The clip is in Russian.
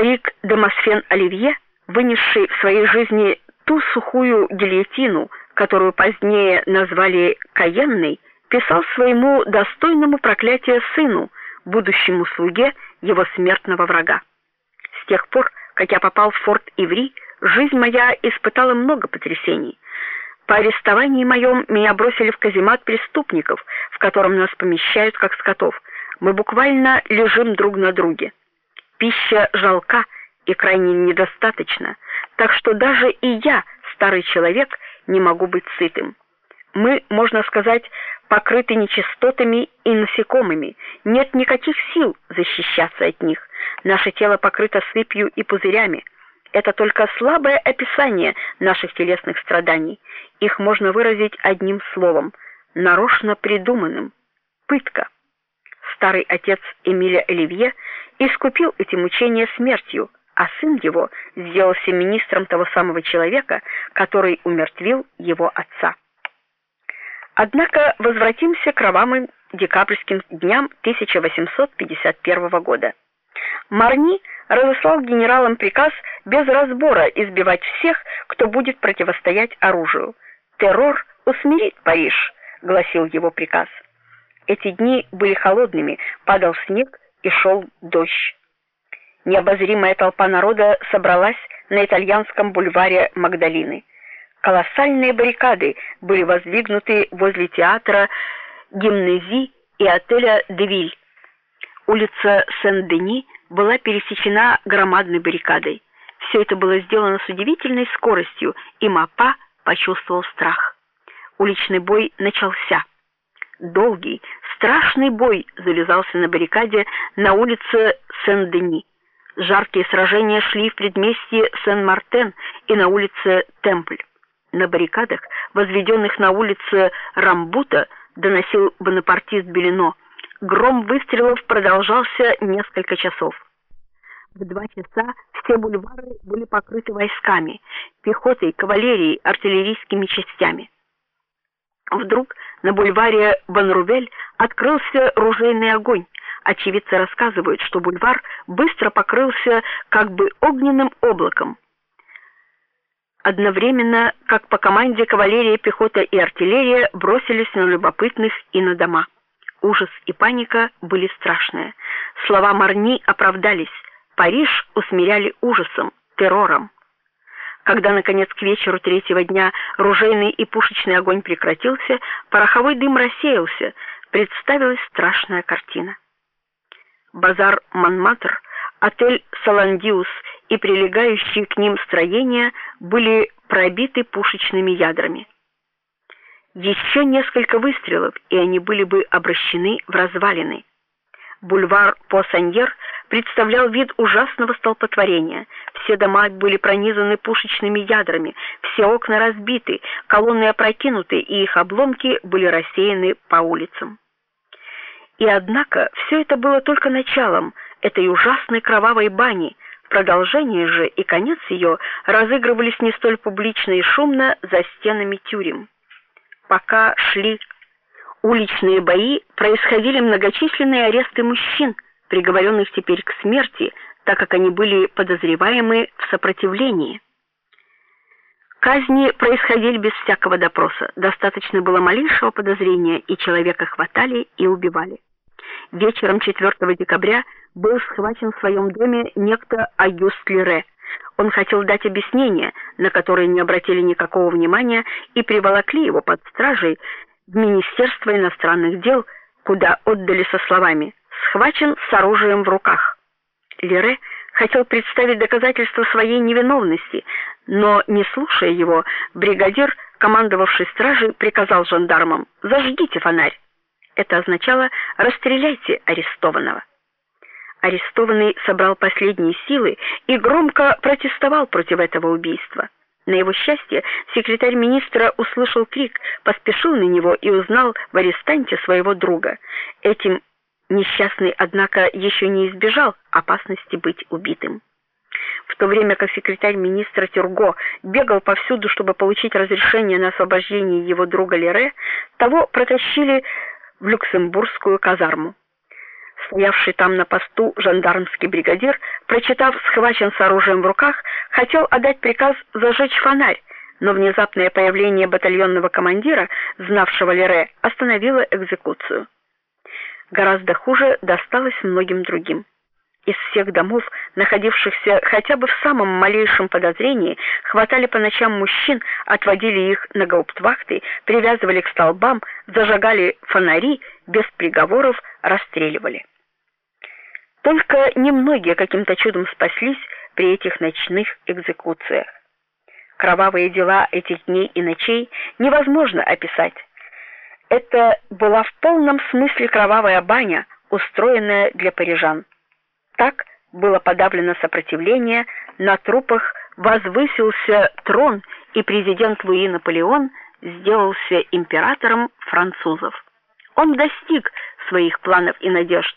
Старик Демосфен Оливье, вынесший в своей жизни ту сухую гильотину, которую позднее назвали Каенной, писал своему достойному проклятия сыну, будущему слуге его смертного врага. С тех пор, как я попал в форт Иври, жизнь моя испытала много потрясений. По арестовании моем меня бросили в каземат преступников, в котором нас помещают как скотов. Мы буквально лежим друг на друге. Пища жалка и крайне недостаточна, так что даже и я, старый человек, не могу быть сытым. Мы, можно сказать, покрыты нечистотами и насекомыми. Нет никаких сил защищаться от них. Наше тело покрыто сыпью и пузырями. Это только слабое описание наших телесных страданий. Их можно выразить одним словом нарочно придуманным пытка. Старый отец Эмиля Оливье искупил эти мучения смертью, а сын его сделался министром того самого человека, который умертвил его отца. Однако возвратимся к кровавым декабрьским дням 1851 года. Марни разослал генералам приказ без разбора избивать всех, кто будет противостоять оружию. Террор усмирит Париж, гласил его приказ. Эти дни были холодными, падал снег и шел дождь. Необозримая толпа народа собралась на итальянском бульваре Магдалины. Колоссальные баррикады были воздвигнуты возле театра Гимнези и отеля Девиль. Улица Сен-Дени была пересечена громадной баррикадой. Все это было сделано с удивительной скоростью, и Мапа почувствовал страх. Уличный бой начался. Долгий, страшный бой завязался на баррикаде на улице Сен-Дени. Жаркие сражения шли в предместье Сен-Мартен и на улице Темпль. На баррикадах, возведенных на улице Рамбута, доносил бонапартист Белино. Гром выстрелов продолжался несколько часов. В два часа все бульвары были покрыты войсками, пехотой, кавалерией, артиллерийскими частями. Вдруг на бульваре Банрувель открылся ружейный огонь. Очевидцы рассказывают, что бульвар быстро покрылся как бы огненным облаком. Одновременно, как по команде кавалерия, пехота и артиллерия бросились на любопытных и на дома. Ужас и паника были страшные. Слова Марни оправдались. Париж усмиряли ужасом, террором. Когда наконец к вечеру третьего дня ружейный и пушечный огонь прекратился, пороховой дым рассеялся, представилась страшная картина. Базар Монмартр, отель Саландиус и прилегающие к ним строения были пробиты пушечными ядрами. Еще несколько выстрелов, и они были бы обращены в развалины. Бульвар Посаньер представлял вид ужасного столпотворения. Все дома были пронизаны пушечными ядрами, все окна разбиты, колонны опрокинуты, и их обломки были рассеяны по улицам. И однако все это было только началом этой ужасной кровавой бани. Продолжение же и конец ее разыгрывались не столь публично и шумно за стенами тюрем. Пока шли уличные бои, происходили многочисленные аресты мужчин, приговоренных теперь к смерти, так как они были подозреваемы в сопротивлении. Казни происходили без всякого допроса. Достаточно было малейшего подозрения, и человека хватали и убивали. Вечером 4 декабря был схвачен в своем доме некто Агюст Лере. Он хотел дать объяснение, на которое не обратили никакого внимания, и приволокли его под стражей в Министерство иностранных дел, куда отдали со словами: "Схвачен с оружием в руках". Лере хотел представить доказательства своей невиновности, но не слушая его, бригадир, командовавший стражей, приказал жандармам: "Зажгите фонарь". Это означало: "Расстреляйте арестованного". Арестованный собрал последние силы и громко протестовал против этого убийства. На его счастье, секретарь министра услышал крик, поспешил на него и узнал в арестанте своего друга. Этим несчастный, однако, еще не избежал опасности быть убитым. В то время как секретарь министра Тюрго бегал повсюду, чтобы получить разрешение на освобождение его друга Лере, того протащили в Люксембургскую казарму. Стоявший там на посту жандармский бригадир, прочитав схвачен с оружием в руках, хотел отдать приказ зажечь фонарь, но внезапное появление батальонного командира, знавшего Лере, остановило экзекуцию. Гораздо хуже досталось многим другим. Из всех домов, находившихся хотя бы в самом малейшем подозрении, хватали по ночам мужчин, отводили их на гауптвахты, привязывали к столбам, зажигали фонари, без приговоров расстреливали. Только немногие каким-то чудом спаслись при этих ночных экзекуциях. Кровавые дела этих дней и ночей невозможно описать. Это была в полном смысле кровавая баня, устроенная для парижан. Так было подавлено сопротивление, на трупах возвысился трон, и президент Луи Наполеон сделался императором французов. Он достиг своих планов и надежд.